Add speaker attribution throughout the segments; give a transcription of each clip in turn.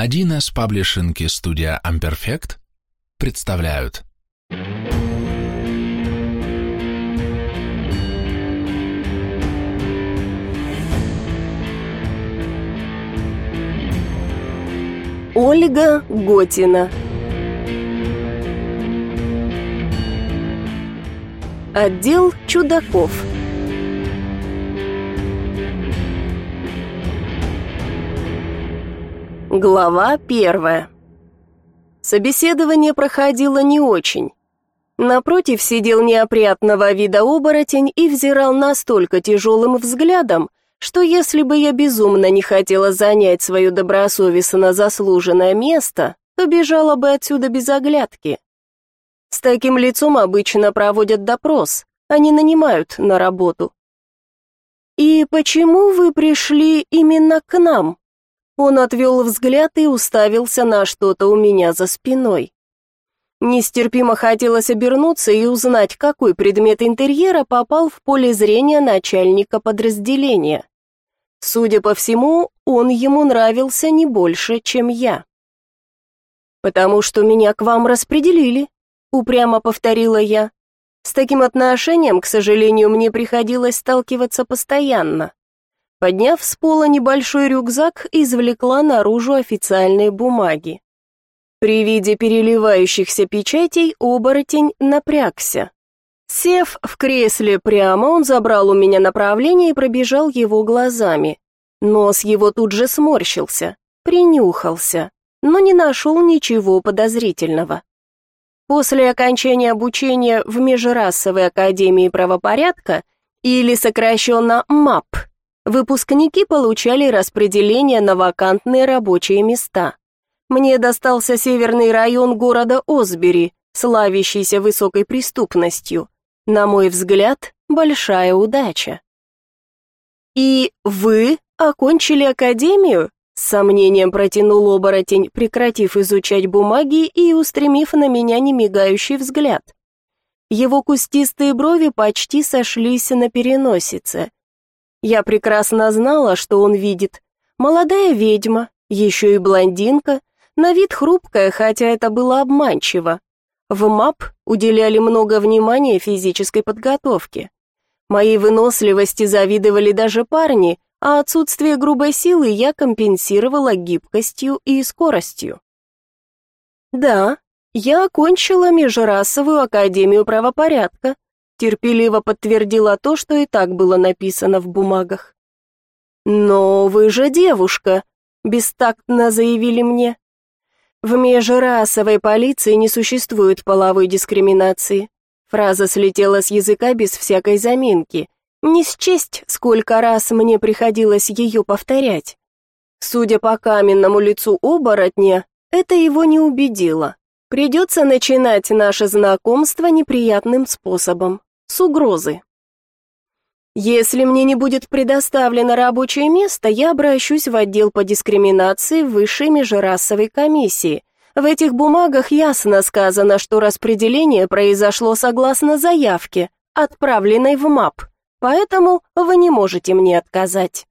Speaker 1: 1С паблишинг и студия Amperfect представляют.
Speaker 2: Ольга Готина. Отдел чудаков Глава первая Собеседование проходило не очень. Напротив сидел неопрятного вида оборотень и взирал настолько тяжелым взглядом, что если бы я безумно не хотела занять свое добросовестно заслуженное место, то бежала бы отсюда без оглядки. С таким лицом обычно проводят допрос, а не нанимают на работу. «И почему вы пришли именно к нам?» Он отвел взгляд и уставился на что-то у меня за спиной. Нестерпимо хотелось обернуться и узнать, какой предмет интерьера попал в поле зрения начальника подразделения. Судя по всему, он ему нравился не больше, чем я. «Потому что меня к вам распределили», — упрямо повторила я. С таким отношением, к сожалению, мне приходилось сталкиваться постоянно. Подняв с пола небольшой рюкзак, извлекла наружу официальные бумаги. При виде переливающихся печатей оборотень напрягся. Сев в кресле прямо, он забрал у меня направление и пробежал его глазами. Нос его тут же сморщился, принюхался, но не нашел ничего подозрительного. После окончания обучения в Межрасовой академии правопорядка, или сокращенно МАП, выпускники получали распределение на вакантные рабочие места. Мне достался северный район города Осбери, славящийся высокой преступностью. На мой взгляд, большая удача. «И вы окончили академию?» С сомнением протянул оборотень, прекратив изучать бумаги и устремив на меня немигающий взгляд. Его кустистые брови почти сошлись на переносице. Я прекрасно знала, что он видит. Молодая ведьма, еще и блондинка, на вид хрупкая, хотя это было обманчиво. В МАП уделяли много внимания физической подготовке. Моей выносливости завидовали даже парни, а отсутствие грубой силы я компенсировала гибкостью и скоростью. Да, я окончила межрасовую академию правопорядка, терпеливо подтвердила то, что и так было написано в бумагах. Но вы же девушка, бестактно заявили мне. В межрасовой полиции не существует половой дискриминации. Фраза слетела с языка без всякой заминки. Не счесть, сколько раз мне приходилось ее повторять. Судя по каменному лицу оборотня, это его не убедило. Придется начинать наше знакомство неприятным способом, с угрозы. Если мне не будет предоставлено рабочее место, я обращусь в отдел по дискриминации высшей межрасовой комиссии. В этих бумагах ясно сказано, что распределение произошло согласно заявке, отправленной в МАП. Поэтому вы не можете мне отказать.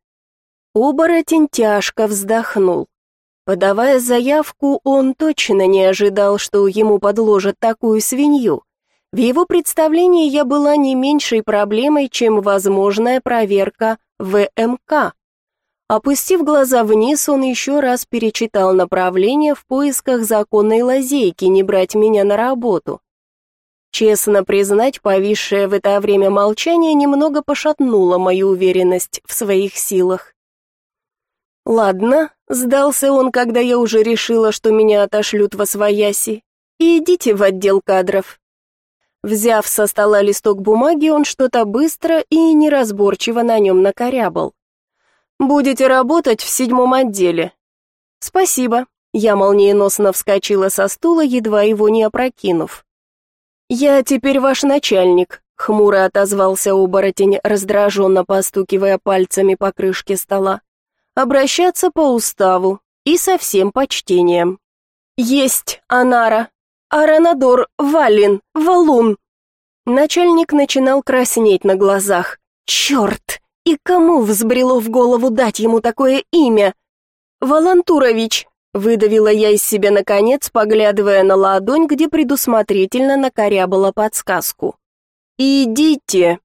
Speaker 2: Оборотень тяжко вздохнул. Подавая заявку, он точно не ожидал, что ему подложат такую свинью. В его представлении я была не меньшей проблемой, чем возможная проверка ВМК. Опустив глаза вниз, он еще раз перечитал направление в поисках законной лазейки не брать меня на работу. Честно признать, повисшее в это время молчание немного пошатнуло мою уверенность в своих силах. «Ладно», — сдался он, когда я уже решила, что меня отошлют во свояси. «И идите в отдел кадров». Взяв со стола листок бумаги, он что-то быстро и неразборчиво на нем накорябал. «Будете работать в седьмом отделе». «Спасибо». Я молниеносно вскочила со стула, едва его не опрокинув. «Я теперь ваш начальник», — хмуро отозвался оборотень, раздраженно постукивая пальцами по крышке стола. «Обращаться по уставу и со всем почтением». «Есть, Анара! Аранадор, Валин, Валун!» Начальник начинал краснеть на глазах. «Черт! И кому взбрело в голову дать ему такое имя?» «Волантурович!» Выдавила я из себя наконец, поглядывая на ладонь, где предусмотрительно накорябала подсказку. «Идите!»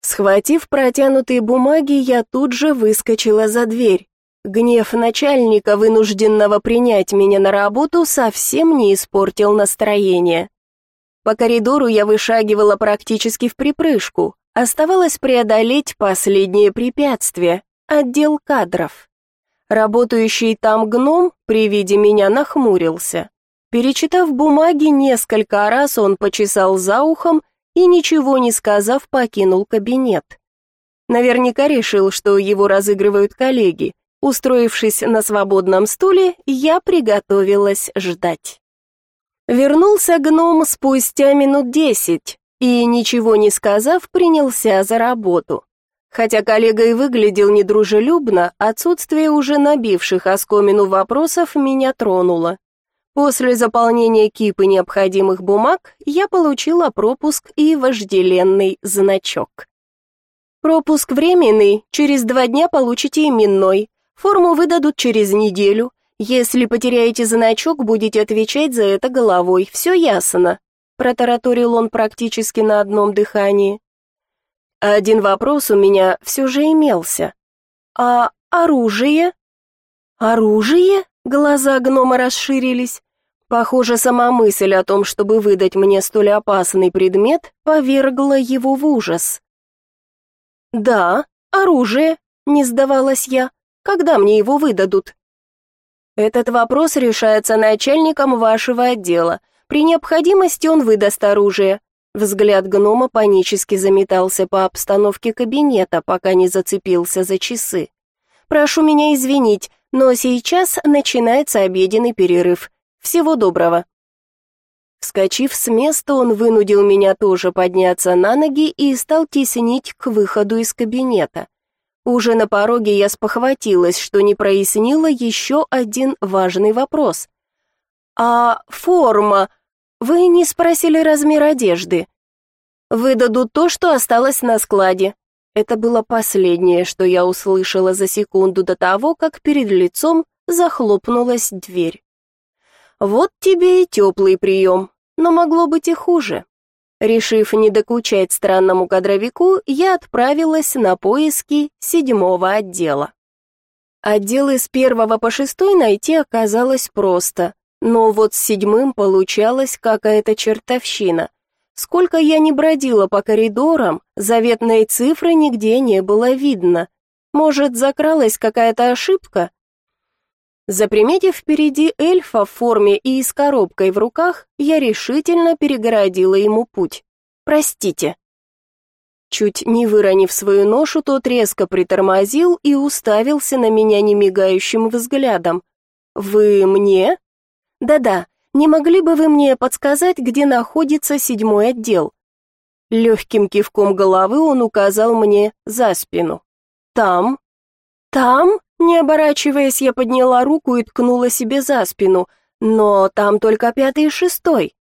Speaker 2: Схватив протянутые бумаги, я тут же выскочила за дверь. Гнев начальника, вынужденного принять меня на работу, совсем не испортил настроение. По коридору я вышагивала практически в припрыжку. Оставалось преодолеть последнее препятствие — отдел кадров. Работающий там гном при виде меня нахмурился. Перечитав бумаги несколько раз, он почесал за ухом и, ничего не сказав, покинул кабинет. Наверняка решил, что его разыгрывают коллеги. Устроившись на свободном стуле, я приготовилась ждать. Вернулся гном спустя минут десять и, ничего не сказав, принялся за работу. Хотя коллега и выглядел недружелюбно, отсутствие уже набивших оскомину вопросов меня тронуло. После заполнения кипы необходимых бумаг я получила пропуск и вожделенный значок. Пропуск временный, через два дня получите именной. Форму выдадут через неделю. Если потеряете значок, будете отвечать за это головой. Все ясно. Протараторил он практически на одном дыхании. Один вопрос у меня все же имелся. А оружие? Оружие? Глаза гнома расширились. Похоже, сама мысль о том, чтобы выдать мне столь опасный предмет, повергла его в ужас. «Да, оружие», — не сдавалась я. «Когда мне его выдадут?» «Этот вопрос решается начальником вашего отдела. При необходимости он выдаст оружие. Взгляд гнома панически заметался по обстановке кабинета, пока не зацепился за часы. «Прошу меня извинить, но сейчас начинается обеденный перерыв. Всего доброго». Вскочив с места, он вынудил меня тоже подняться на ноги и стал теснить к выходу из кабинета. Уже на пороге я спохватилась, что не прояснила еще один важный вопрос. «А форма? Вы не спросили размер одежды?» «Выдадут то, что осталось на складе». Это было последнее, что я услышала за секунду до того, как перед лицом захлопнулась дверь. Вот тебе и теплый прием, но могло быть и хуже. Решив не докучать странному кадровику, я отправилась на поиски седьмого отдела. Отделы с первого по шестой найти оказалось просто, но вот с седьмым получалась какая-то чертовщина. Сколько я не бродила по коридорам, заветной цифры нигде не было видно. Может, закралась какая-то ошибка? Заприметив впереди эльфа в форме и с коробкой в руках, я решительно перегородила ему путь. «Простите». Чуть не выронив свою ношу, тот резко притормозил и уставился на меня немигающим взглядом. «Вы мне?» «Да-да, не могли бы вы мне подсказать, где находится седьмой отдел?» Легким кивком головы он указал мне за спину. «Там?» «Там?» Не оборачиваясь, я подняла руку и ткнула себе за спину. «Но там только пятый и шестой».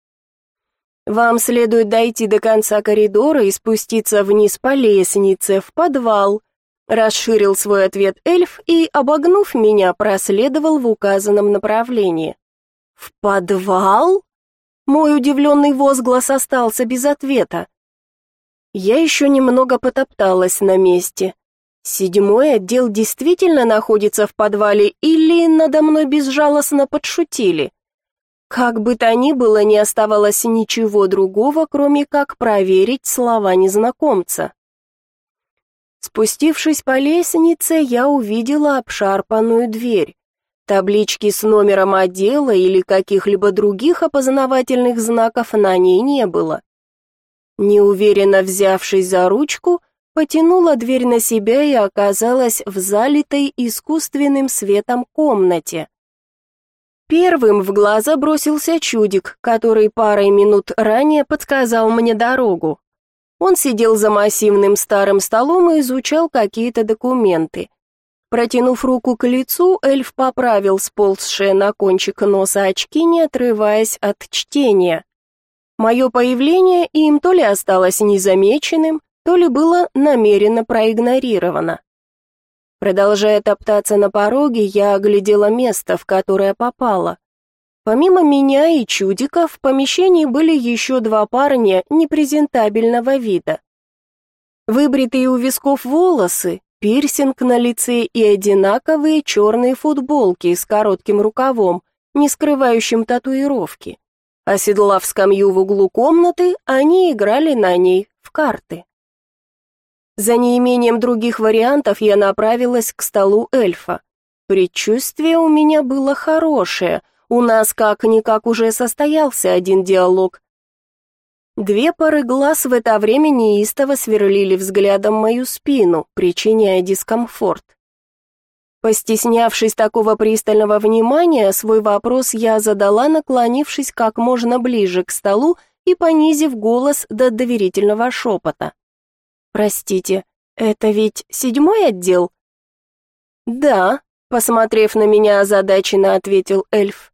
Speaker 2: «Вам следует дойти до конца коридора и спуститься вниз по лестнице, в подвал», расширил свой ответ эльф и, обогнув меня, проследовал в указанном направлении. «В подвал?» Мой удивленный возглас остался без ответа. Я еще немного потопталась на месте. Седьмой отдел действительно находится в подвале или надо мной безжалостно подшутили? Как бы то ни было, не оставалось ничего другого, кроме как проверить слова незнакомца. Спустившись по лестнице, я увидела обшарпанную дверь. Таблички с номером отдела или каких-либо других опознавательных знаков на ней не было. Неуверенно взявшись за ручку, потянула дверь на себя и оказалась в залитой искусственным светом комнате. Первым в глаза бросился чудик, который парой минут ранее подсказал мне дорогу. Он сидел за массивным старым столом и изучал какие-то документы. Протянув руку к лицу, эльф поправил сползшие на кончик носа очки, не отрываясь от чтения. Мое появление им то ли осталось незамеченным, то ли было намеренно проигнорировано. Продолжая топтаться на пороге, я оглядела место, в которое попала. Помимо меня и чудиков, в помещении были еще два парня непрезентабельного вида. Выбритые у висков волосы, пирсинг на лице и одинаковые черные футболки с коротким рукавом, не скрывающим татуировки. Оседлав скамью в углу комнаты, они играли на ней в карты. За неимением других вариантов я направилась к столу эльфа. Предчувствие у меня было хорошее — у нас как-никак уже состоялся один диалог. Две пары глаз в это время неистово сверлили взглядом мою спину, причиняя дискомфорт. Постеснявшись такого пристального внимания, свой вопрос я задала, наклонившись как можно ближе к столу и понизив голос до доверительного шепота. «Простите, это ведь седьмой отдел?» «Да», — посмотрев на меня озадаченно, ответил эльф.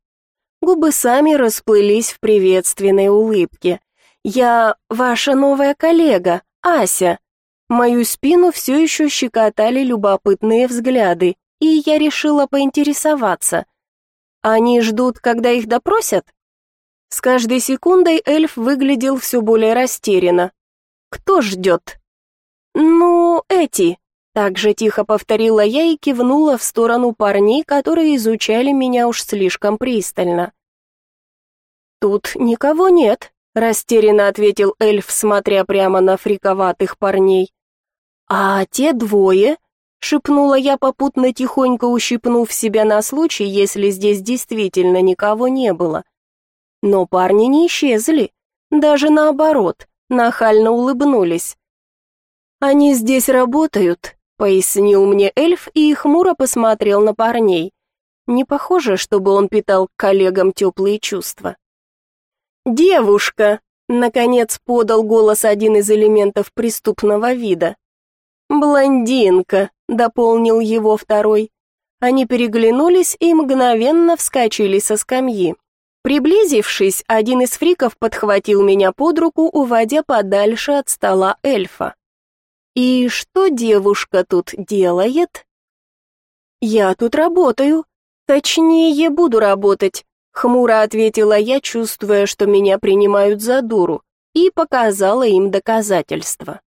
Speaker 2: Губы сами расплылись в приветственной улыбке. «Я ваша новая коллега, Ася». Мою спину все еще щекотали любопытные взгляды, и я решила поинтересоваться. «Они ждут, когда их допросят?» С каждой секундой эльф выглядел все более растерянно. «Кто ждет?» «Ну, эти», — так же тихо повторила я и кивнула в сторону парней, которые изучали меня уж слишком пристально. «Тут никого нет», — растерянно ответил эльф, смотря прямо на фриковатых парней. «А те двое?» — шепнула я, попутно тихонько ущипнув себя на случай, если здесь действительно никого не было. Но парни не исчезли, даже наоборот, нахально улыбнулись. «Они здесь работают», — пояснил мне эльф и хмуро посмотрел на парней. Не похоже, чтобы он питал к коллегам теплые чувства. «Девушка!» — наконец подал голос один из элементов преступного вида. «Блондинка!» — дополнил его второй. Они переглянулись и мгновенно вскочили со скамьи. Приблизившись, один из фриков подхватил меня под руку, уводя подальше от стола эльфа. «И что девушка тут делает?» «Я тут работаю. Точнее, буду работать. Хмуро ответила я, чувствуя, что меня принимают за дуру, и показала им доказательства.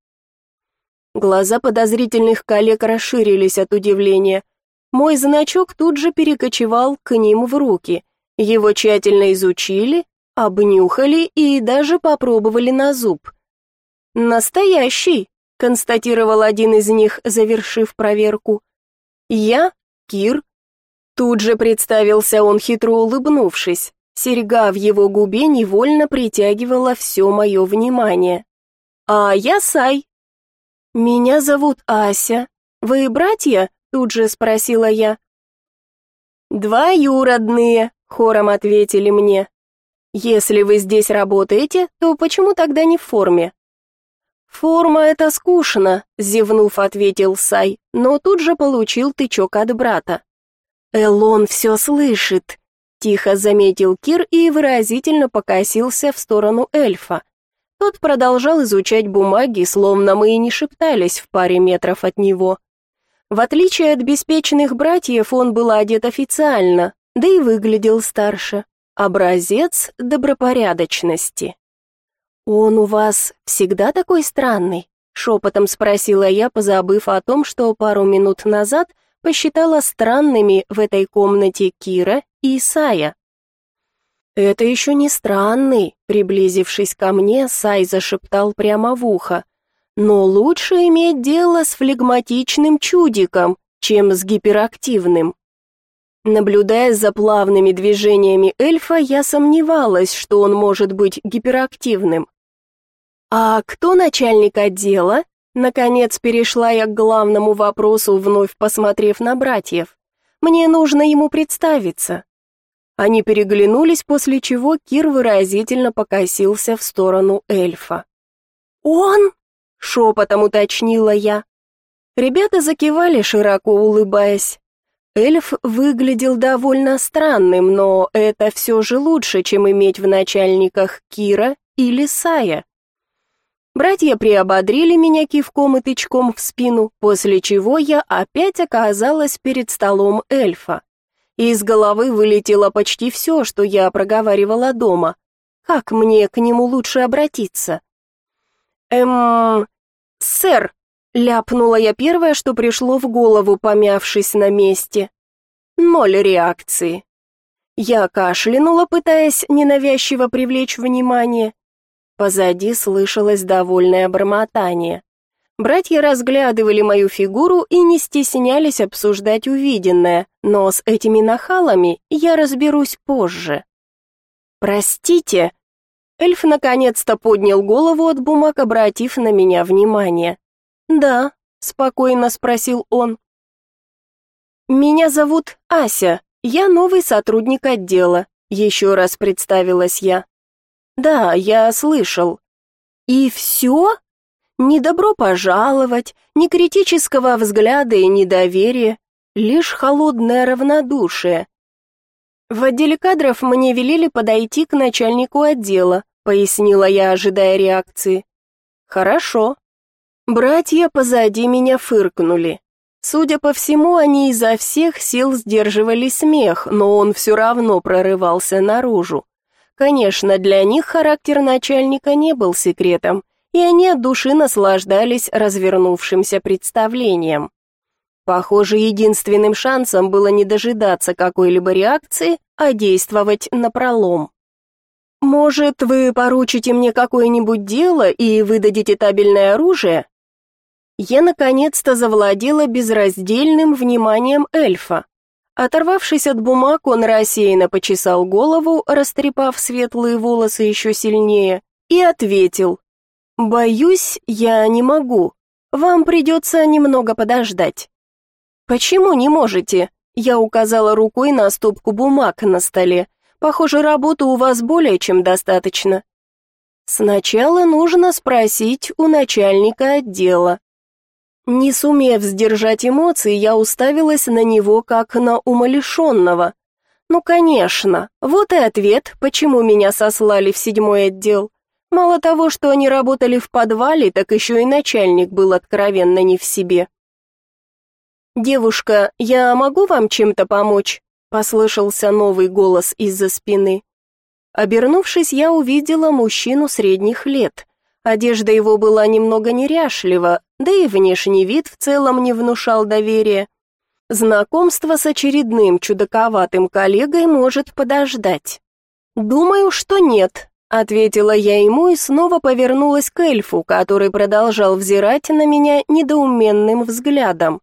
Speaker 2: Глаза подозрительных коллег расширились от удивления. Мой значок тут же перекочевал к ним в руки. Его тщательно изучили, обнюхали и даже попробовали на зуб. «Настоящий», — констатировал один из них, завершив проверку. «Я, Кир, Тут же представился он, хитро улыбнувшись. Серьга в его губе невольно притягивала все мое внимание. «А я Сай». «Меня зовут Ася. Вы братья?» — тут же спросила я. «Двоюродные», — хором ответили мне. «Если вы здесь работаете, то почему тогда не в форме?» «Форма — это скучно», — зевнув, ответил Сай, но тут же получил тычок от брата. «Элон все слышит», — тихо заметил Кир и выразительно покосился в сторону эльфа. Тот продолжал изучать бумаги, словно мы и не шептались в паре метров от него. В отличие от беспечных братьев, он был одет официально, да и выглядел старше. Образец добропорядочности. «Он у вас всегда такой странный?» — шепотом спросила я, позабыв о том, что пару минут назад посчитала странными в этой комнате Кира и Исая. «Это еще не странный», — приблизившись ко мне, Сай зашептал прямо в ухо. «Но лучше иметь дело с флегматичным чудиком, чем с гиперактивным». Наблюдая за плавными движениями эльфа, я сомневалась, что он может быть гиперактивным. «А кто начальник отдела?» Наконец перешла я к главному вопросу, вновь посмотрев на братьев. Мне нужно ему представиться. Они переглянулись, после чего Кир выразительно покосился в сторону эльфа. «Он?» — шепотом уточнила я. Ребята закивали, широко улыбаясь. Эльф выглядел довольно странным, но это все же лучше, чем иметь в начальниках Кира или Сая. Братья приободрили меня кивком и тычком в спину, после чего я опять оказалась перед столом эльфа. Из головы вылетело почти все, что я проговаривала дома. Как мне к нему лучше обратиться? Эм, сэр, ляпнула я первое, что пришло в голову, помявшись на месте. Ноль реакции. Я кашлянула, пытаясь ненавязчиво привлечь внимание. Позади слышалось довольное бормотание. Братья разглядывали мою фигуру и не стеснялись обсуждать увиденное, но с этими нахалами я разберусь позже. «Простите», Эльф наконец-то поднял голову от бумаг, обратив на меня внимание. «Да», — спокойно спросил он. «Меня зовут Ася, я новый сотрудник отдела», — еще раз представилась я. «Да, я слышал». «И все? Ни добро пожаловать, ни критического взгляда и недоверия, лишь холодное равнодушие». В отделе кадров мне велели подойти к начальнику отдела, пояснила я, ожидая реакции. Хорошо. Братья позади меня фыркнули. Судя по всему, они изо всех сил сдерживали смех, но он все равно прорывался наружу. Конечно, для них характер начальника не был секретом, и они от души наслаждались развернувшимся представлением. Похоже, единственным шансом было не дожидаться какой-либо реакции, а действовать напролом. «Может, вы поручите мне какое-нибудь дело и выдадите табельное оружие?» Я наконец-то завладела безраздельным вниманием эльфа. Оторвавшись от бумаг, он рассеянно почесал голову, растрепав светлые волосы еще сильнее, и ответил. «Боюсь, я не могу. Вам придется немного подождать». «Почему не можете?» Я указала рукой на стопку бумаг на столе. Похоже, работы у вас более чем достаточно. Сначала нужно спросить у начальника отдела. Не сумев сдержать эмоции, я уставилась на него как на умалишенного. Ну, конечно, вот и ответ, почему меня сослали в седьмой отдел. Мало того, что они работали в подвале, так еще и начальник был откровенно не в себе. «Девушка, я могу вам чем-то помочь?» Послышался новый голос из-за спины. Обернувшись, я увидела мужчину средних лет. Одежда его была немного неряшлива, да и внешний вид в целом не внушал доверия. Знакомство с очередным чудаковатым коллегой может подождать. «Думаю, что нет», — ответила я ему и снова повернулась к эльфу, который продолжал взирать на меня недоуменным взглядом.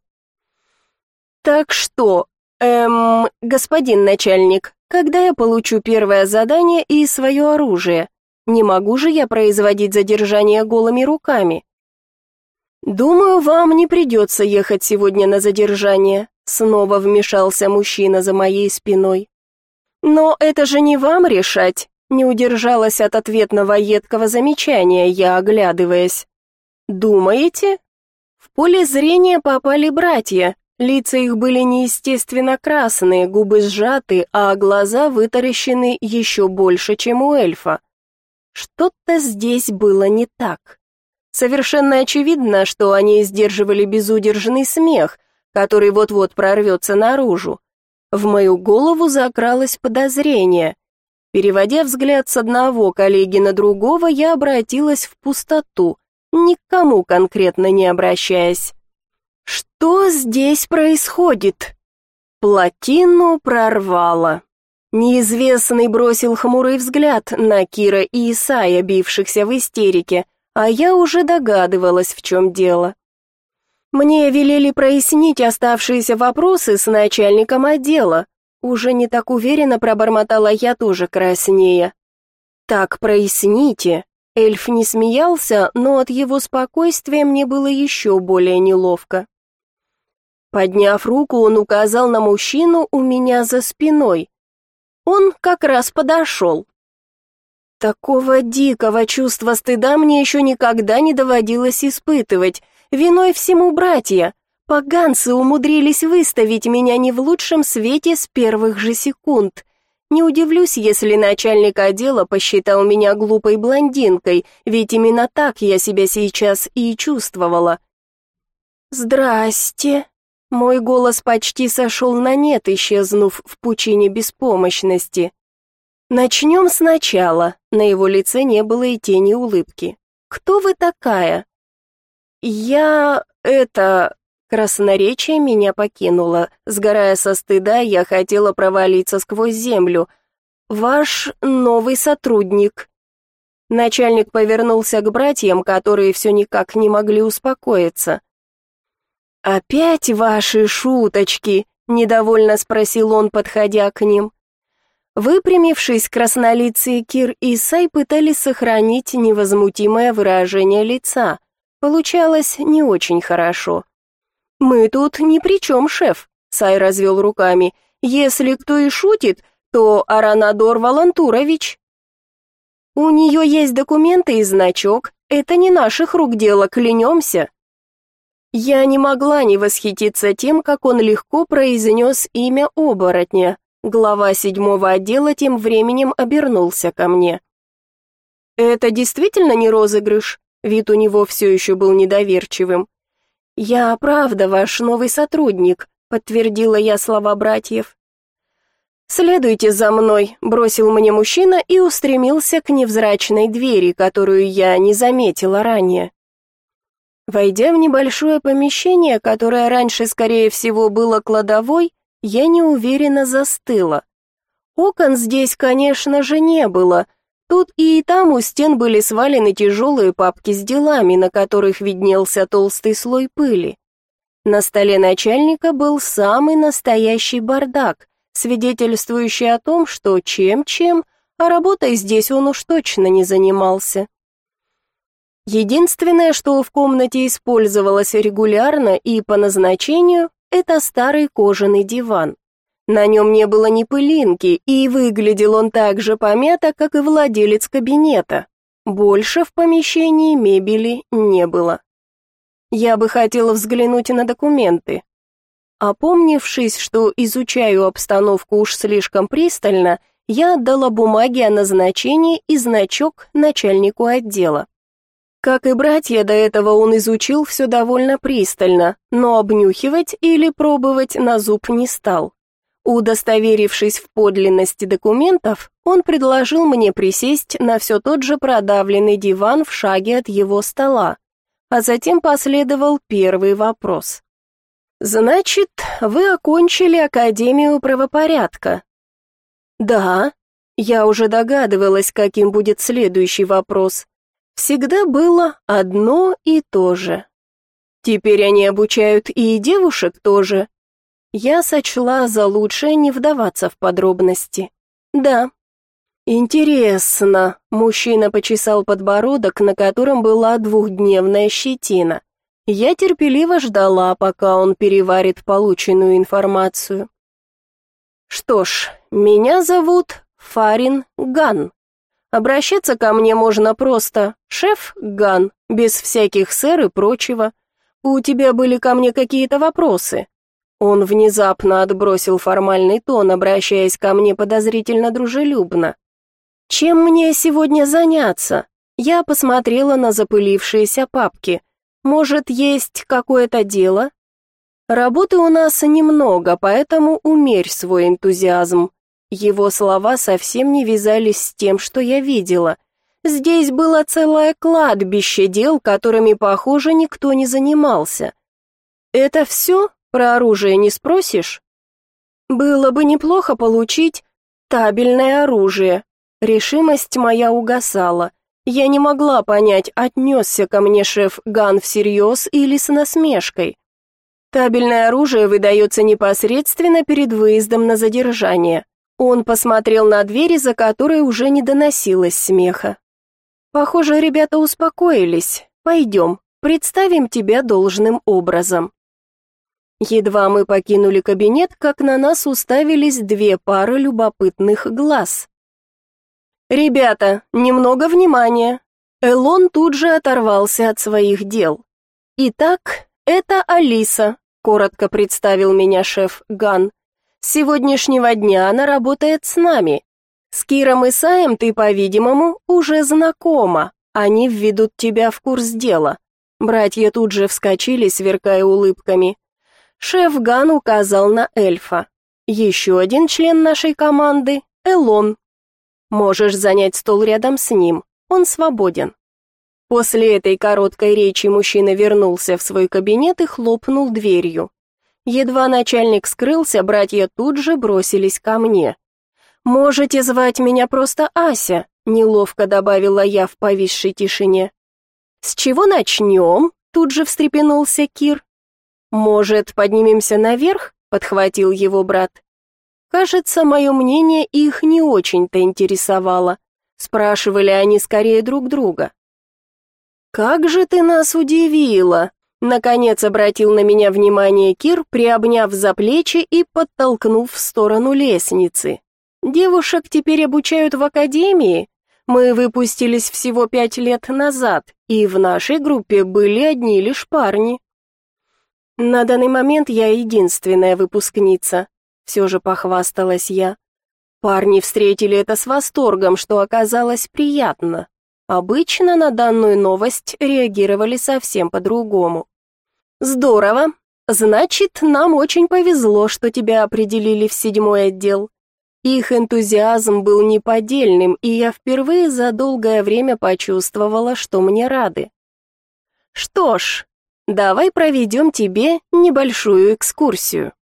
Speaker 2: «Так что, «Эм, господин начальник, когда я получу первое задание и свое оружие? Не могу же я производить задержание голыми руками?» «Думаю, вам не придется ехать сегодня на задержание», снова вмешался мужчина за моей спиной. «Но это же не вам решать», не удержалась от ответного едкого замечания, я оглядываясь. «Думаете?» В поле зрения попали братья, Лица их были неестественно красные, губы сжаты, а глаза вытаращены еще больше, чем у эльфа. Что-то здесь было не так. Совершенно очевидно, что они сдерживали безудержный смех, который вот-вот прорвется наружу. В мою голову закралось подозрение. Переводя взгляд с одного коллеги на другого, я обратилась в пустоту, никому конкретно не обращаясь. Что здесь происходит? Плотину прорвало. Неизвестный бросил хмурый взгляд на Кира и Исая, бившихся в истерике, а я уже догадывалась, в чем дело. Мне велели прояснить оставшиеся вопросы с начальником отдела. Уже не так уверенно пробормотала я тоже краснее. Так проясните. Эльф не смеялся, но от его спокойствия мне было еще более неловко. Подняв руку, он указал на мужчину у меня за спиной. Он как раз подошел. Такого дикого чувства стыда мне еще никогда не доводилось испытывать. Виной всему братья. Поганцы умудрились выставить меня не в лучшем свете с первых же секунд. Не удивлюсь, если начальник отдела посчитал меня глупой блондинкой, ведь именно так я себя сейчас и чувствовала. «Здрасте!» Мой голос почти сошел на нет, исчезнув в пучине беспомощности. «Начнем сначала». На его лице не было и тени улыбки. «Кто вы такая?» «Я... это...» Красноречие меня покинуло. Сгорая со стыда, я хотела провалиться сквозь землю. «Ваш новый сотрудник». Начальник повернулся к братьям, которые все никак не могли успокоиться. «Опять ваши шуточки?» — недовольно спросил он, подходя к ним. Выпрямившись, краснолицые Кир и Сай пытались сохранить невозмутимое выражение лица. Получалось не очень хорошо. «Мы тут ни при чем, шеф», — Сай развел руками. «Если кто и шутит, то Аранадор Волантурович». «У нее есть документы и значок. Это не наших рук дело, клянемся». Я не могла не восхититься тем, как он легко произнес имя оборотня. Глава седьмого отдела тем временем обернулся ко мне. «Это действительно не розыгрыш?» Вид у него все еще был недоверчивым. «Я правда ваш новый сотрудник», — подтвердила я слова братьев. «Следуйте за мной», — бросил мне мужчина и устремился к невзрачной двери, которую я не заметила ранее. Войдя в небольшое помещение, которое раньше, скорее всего, было кладовой, я неуверенно застыла. Окон здесь, конечно же, не было — Тут и там у стен были свалены тяжелые папки с делами, на которых виднелся толстый слой пыли. На столе начальника был самый настоящий бардак, свидетельствующий о том, что чем-чем, а работой здесь он уж точно не занимался. Единственное, что в комнате использовалось регулярно и по назначению, это старый кожаный диван. На нем не было ни пылинки, и выглядел он так же помято, как и владелец кабинета. Больше в помещении мебели не было. Я бы хотела взглянуть на документы. Опомнившись, что изучаю обстановку уж слишком пристально, я отдала бумаги о назначении и значок начальнику отдела. Как и братья, до этого он изучил все довольно пристально, но обнюхивать или пробовать на зуб не стал. Удостоверившись в подлинности документов, он предложил мне присесть на все тот же продавленный диван в шаге от его стола, а затем последовал первый вопрос. «Значит, вы окончили Академию правопорядка?» «Да», я уже догадывалась, каким будет следующий вопрос. Всегда было одно и то же. Теперь они обучают и девушек тоже. Я сочла за лучшее не вдаваться в подробности. Да. Интересно. Мужчина почесал подбородок, на котором была двухдневная щетина. Я терпеливо ждала, пока он переварит полученную информацию. Что ж, меня зовут Фарин Ган. Обращаться ко мне можно просто «Шеф Ган», без всяких сэр и прочего. У тебя были ко мне какие-то вопросы? Он внезапно отбросил формальный тон, обращаясь ко мне подозрительно дружелюбно. «Чем мне сегодня заняться?» Я посмотрела на запылившиеся папки. «Может, есть какое-то дело?» «Работы у нас немного, поэтому умерь свой энтузиазм». Его слова совсем не вязались с тем, что я видела. Здесь было целое кладбище дел, которыми, похоже, никто не занимался. «Это все?» Про оружие не спросишь? Было бы неплохо получить табельное оружие. Решимость моя угасала. Я не могла понять, отнесся ко мне шеф Ган всерьез или с насмешкой. Табельное оружие выдается непосредственно перед выездом на задержание. Он посмотрел на двери, за которой уже не доносилось смеха. Похоже, ребята успокоились. Пойдем, представим тебя должным образом. Едва мы покинули кабинет, как на нас уставились две пары любопытных глаз. «Ребята, немного внимания!» Элон тут же оторвался от своих дел. «Итак, это Алиса», — коротко представил меня шеф Ган. С сегодняшнего дня она работает с нами. С Киром и Саем ты, по-видимому, уже знакома. Они введут тебя в курс дела. Братья тут же вскочили, сверкая улыбками. Шеф Ган указал на эльфа. Еще один член нашей команды — Элон. Можешь занять стол рядом с ним, он свободен. После этой короткой речи мужчина вернулся в свой кабинет и хлопнул дверью. Едва начальник скрылся, братья тут же бросились ко мне. «Можете звать меня просто Ася», — неловко добавила я в повисшей тишине. «С чего начнем?» — тут же встрепенулся Кир. «Может, поднимемся наверх?» — подхватил его брат. Кажется, мое мнение их не очень-то интересовало. Спрашивали они скорее друг друга. «Как же ты нас удивила!» Наконец обратил на меня внимание Кир, приобняв за плечи и подтолкнув в сторону лестницы. «Девушек теперь обучают в академии. Мы выпустились всего пять лет назад, и в нашей группе были одни лишь парни. На данный момент я единственная выпускница, все же похвасталась я. Парни встретили это с восторгом, что оказалось приятно. Обычно на данную новость реагировали совсем по-другому. Здорово. Значит, нам очень повезло, что тебя определили в седьмой отдел. Их энтузиазм был неподдельным, и я впервые за долгое время почувствовала, что мне рады. Что ж, давай проведем тебе небольшую экскурсию.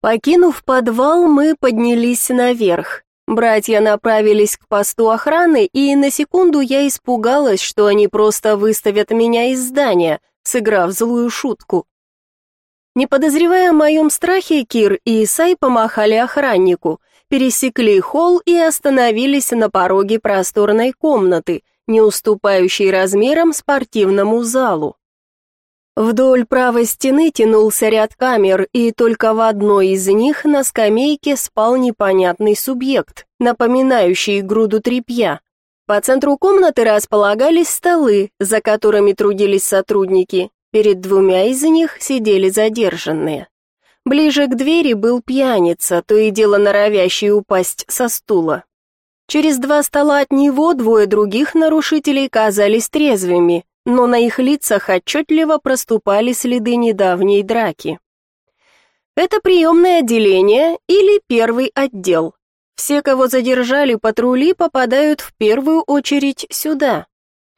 Speaker 2: Покинув подвал, мы поднялись наверх. Братья направились к посту охраны, и на секунду я испугалась, что они просто выставят меня из здания, сыграв злую шутку. Не подозревая о моем страхе, Кир и Исай помахали охраннику, пересекли холл и остановились на пороге просторной комнаты, не уступающей размерам спортивному залу. Вдоль правой стены тянулся ряд камер, и только в одной из них на скамейке спал непонятный субъект, напоминающий груду тряпья. По центру комнаты располагались столы, за которыми трудились сотрудники, Перед двумя из них сидели задержанные. Ближе к двери был пьяница, то и дело норовящий упасть со стула. Через два стола от него двое других нарушителей казались трезвыми, но на их лицах отчетливо проступали следы недавней драки. Это приемное отделение или первый отдел. Все, кого задержали патрули, попадают в первую очередь сюда.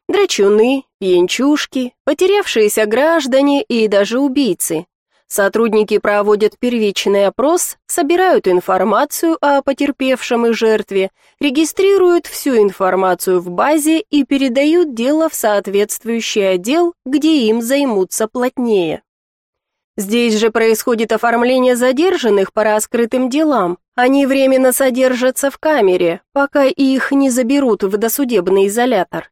Speaker 2: Драчуны, пьянчушки, потерявшиеся граждане и даже убийцы. Сотрудники проводят первичный опрос, собирают информацию о потерпевшем и жертве, регистрируют всю информацию в базе и передают дело в соответствующий отдел, где им займутся плотнее. Здесь же происходит оформление задержанных по раскрытым делам. Они временно содержатся в камере, пока их не заберут в досудебный изолятор.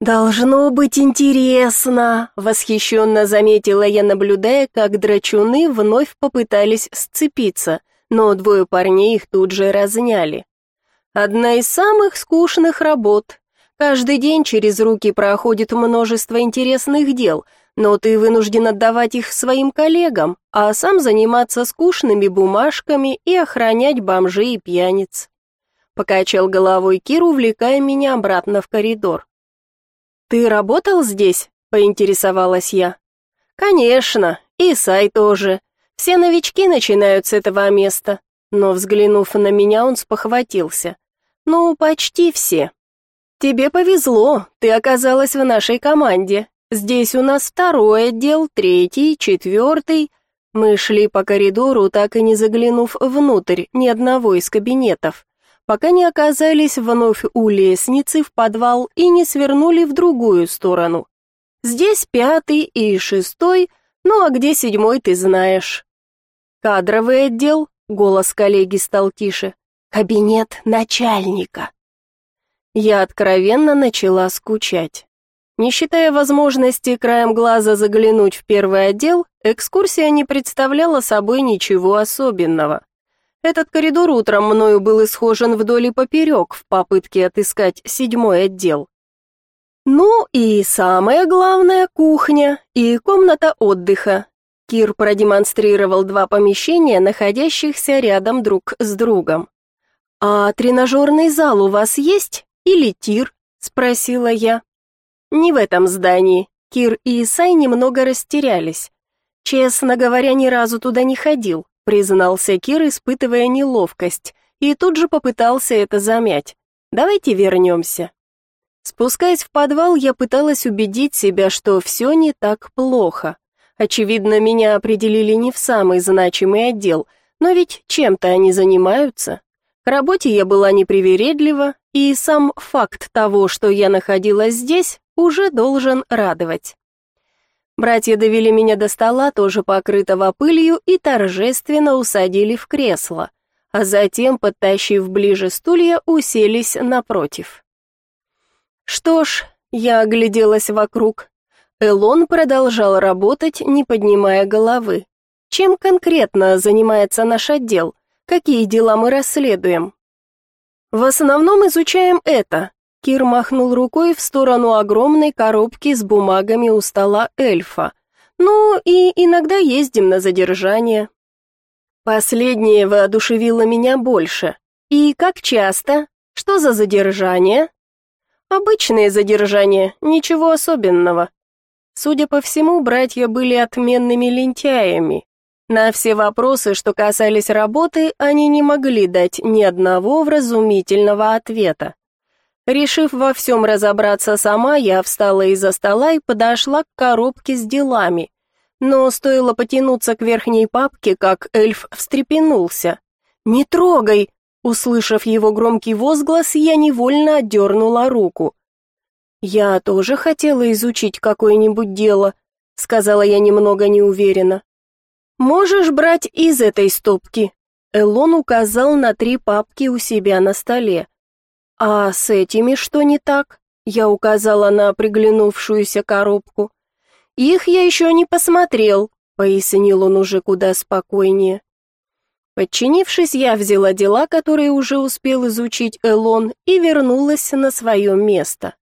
Speaker 2: «Должно быть интересно», — восхищенно заметила я, наблюдая, как драчуны вновь попытались сцепиться, но двое парней их тут же разняли. Одна из самых скучных работ. Каждый день через руки проходит множество интересных дел, но ты вынужден отдавать их своим коллегам, а сам заниматься скучными бумажками и охранять бомжей и пьяниц. Покачал головой Кир, увлекая меня обратно в коридор. «Ты работал здесь?» — поинтересовалась я. «Конечно, и Сай тоже. Все новички начинают с этого места». Но, взглянув на меня, он спохватился. «Ну, почти все. Тебе повезло, ты оказалась в нашей команде. Здесь у нас второй отдел, третий, четвертый». Мы шли по коридору, так и не заглянув внутрь ни одного из кабинетов пока не оказались вновь у лестницы в подвал и не свернули в другую сторону. Здесь пятый и шестой, ну а где седьмой, ты знаешь. Кадровый отдел, голос коллеги стал тише. Кабинет начальника. Я откровенно начала скучать. Не считая возможности краем глаза заглянуть в первый отдел, экскурсия не представляла собой ничего особенного. Этот коридор утром мною был исхожен вдоль и поперек в попытке отыскать седьмой отдел. Ну и самое главное — кухня и комната отдыха. Кир продемонстрировал два помещения, находящихся рядом друг с другом. «А тренажерный зал у вас есть? Или тир?» — спросила я. «Не в этом здании». Кир и Исай немного растерялись. «Честно говоря, ни разу туда не ходил», — признался Кир, испытывая неловкость, и тут же попытался это замять. «Давайте вернемся». Спускаясь в подвал, я пыталась убедить себя, что все не так плохо. Очевидно, меня определили не в самый значимый отдел, но ведь чем-то они занимаются. К работе я была непривередлива, и сам факт того, что я находилась здесь, уже должен радовать. Братья довели меня до стола, тоже покрытого пылью, и торжественно усадили в кресло, а затем, подтащив ближе стулья, уселись напротив. Что ж, я огляделась вокруг. Элон продолжал работать, не поднимая головы. Чем конкретно занимается наш отдел? Какие дела мы расследуем? В основном изучаем это. Кир махнул рукой в сторону огромной коробки с бумагами у стола эльфа. Ну и иногда ездим на задержание. Последнее воодушевило меня больше. И как часто? Что за задержание? Обычные задержания, ничего особенного. Судя по всему, братья были отменными лентяями. На все вопросы, что касались работы, они не могли дать ни одного вразумительного ответа. Решив во всем разобраться сама, я встала из-за стола и подошла к коробке с делами. Но стоило потянуться к верхней папке, как эльф встрепенулся. «Не трогай!» Услышав его громкий возглас, я невольно отдернула руку. «Я тоже хотела изучить какое-нибудь дело», — сказала я немного неуверенно. «Можешь брать из этой стопки». Элон указал на три папки у себя на столе. «А с этими что не так?» Я указала на приглянувшуюся коробку. «Их я еще не посмотрел», — пояснил он уже куда спокойнее. Подчинившись, я взяла дела, которые уже успел изучить Элон, и вернулась на свое место.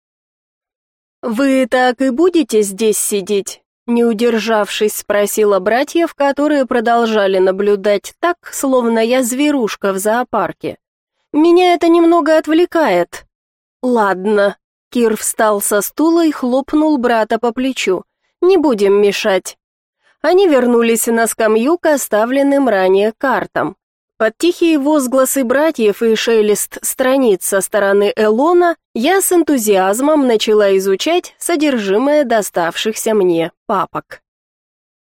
Speaker 2: «Вы так и будете здесь сидеть?» Не удержавшись, спросила братьев, которые продолжали наблюдать так, словно я зверушка в зоопарке. «Меня это немного отвлекает». «Ладно». Кир встал со стула и хлопнул брата по плечу. «Не будем мешать». Они вернулись на скамью к оставленным ранее картам. Под тихие возгласы братьев и шелест страниц со стороны Элона я с энтузиазмом начала изучать содержимое доставшихся мне папок.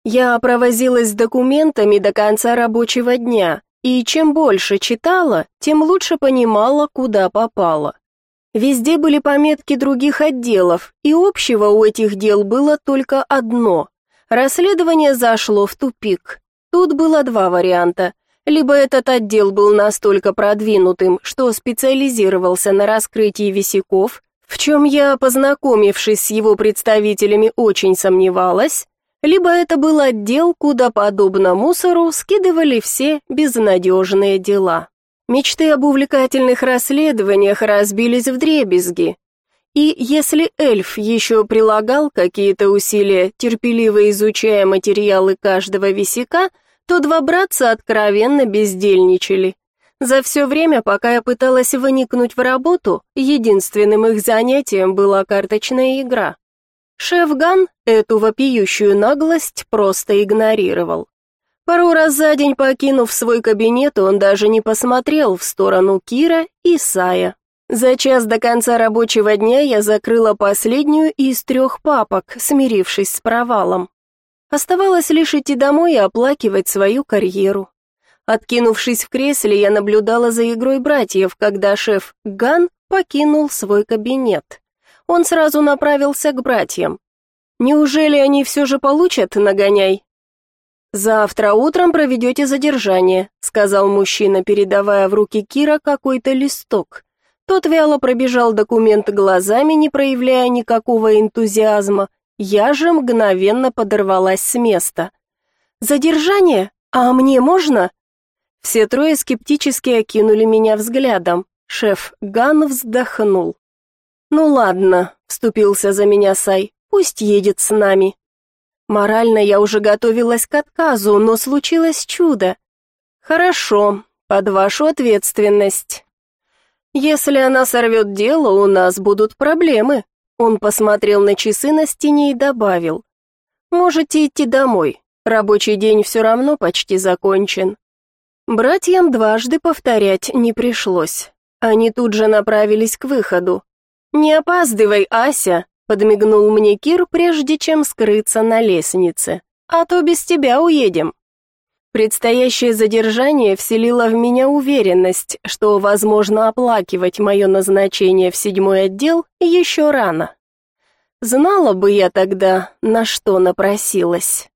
Speaker 2: Я провозилась с документами до конца рабочего дня, и чем больше читала, тем лучше понимала, куда попала. Везде были пометки других отделов, и общего у этих дел было только одно. Расследование зашло в тупик. Тут было два варианта – либо этот отдел был настолько продвинутым, что специализировался на раскрытии висяков, в чем я, познакомившись с его представителями, очень сомневалась, либо это был отдел, куда, подобно мусору, скидывали все безнадежные дела. Мечты об увлекательных расследованиях разбились в дребезги. И если эльф еще прилагал какие-то усилия, терпеливо изучая материалы каждого висяка, то два братца откровенно бездельничали. За все время, пока я пыталась выникнуть в работу, единственным их занятием была карточная игра. Шеф Ган эту вопиющую наглость просто игнорировал. Пару раз за день покинув свой кабинет, он даже не посмотрел в сторону Кира и Сая. За час до конца рабочего дня я закрыла последнюю из трех папок, смирившись с провалом. Оставалось лишь идти домой и оплакивать свою карьеру. Откинувшись в кресле, я наблюдала за игрой братьев, когда шеф Ган покинул свой кабинет. Он сразу направился к братьям. Неужели они все же получат нагоняй? Завтра утром проведете задержание, сказал мужчина, передавая в руки Кира какой-то листок. Тот вяло пробежал документ глазами, не проявляя никакого энтузиазма, я же мгновенно подорвалась с места. «Задержание? А мне можно?» Все трое скептически окинули меня взглядом. Шеф Ган вздохнул. «Ну ладно», — вступился за меня Сай, — «пусть едет с нами». Морально я уже готовилась к отказу, но случилось чудо. Хорошо, под вашу ответственность. Если она сорвет дело, у нас будут проблемы. Он посмотрел на часы на стене и добавил. Можете идти домой. Рабочий день все равно почти закончен. Братьям дважды повторять не пришлось. Они тут же направились к выходу. «Не опаздывай, Ася!» — подмигнул мне Кир, прежде чем скрыться на лестнице. «А то без тебя уедем». Предстоящее задержание вселило в меня уверенность, что возможно оплакивать мое назначение в седьмой отдел еще рано. Знала бы я тогда, на что напросилась.